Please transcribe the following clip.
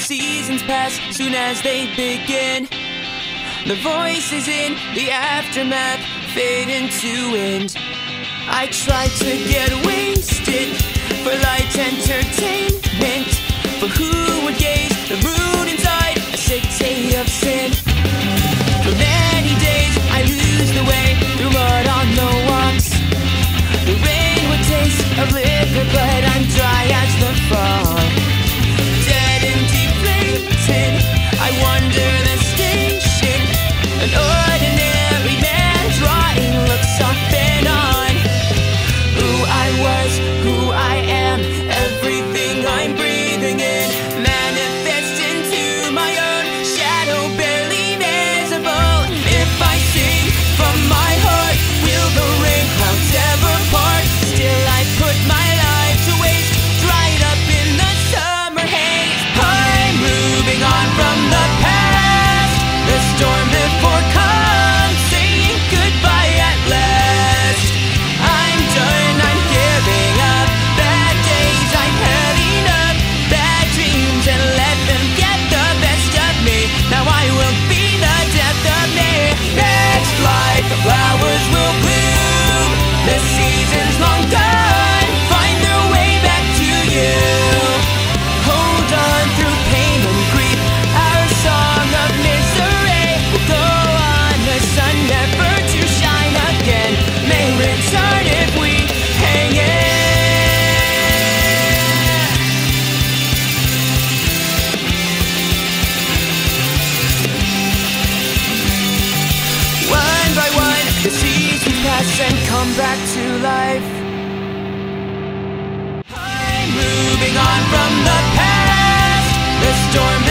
seasons pass soon as they begin. The voices in the aftermath fade into wind. I try to get wasted for light entertainment. For who would gaze the moon inside a sick of sin? For many days. come back to life. I'm moving on from the past. The storm.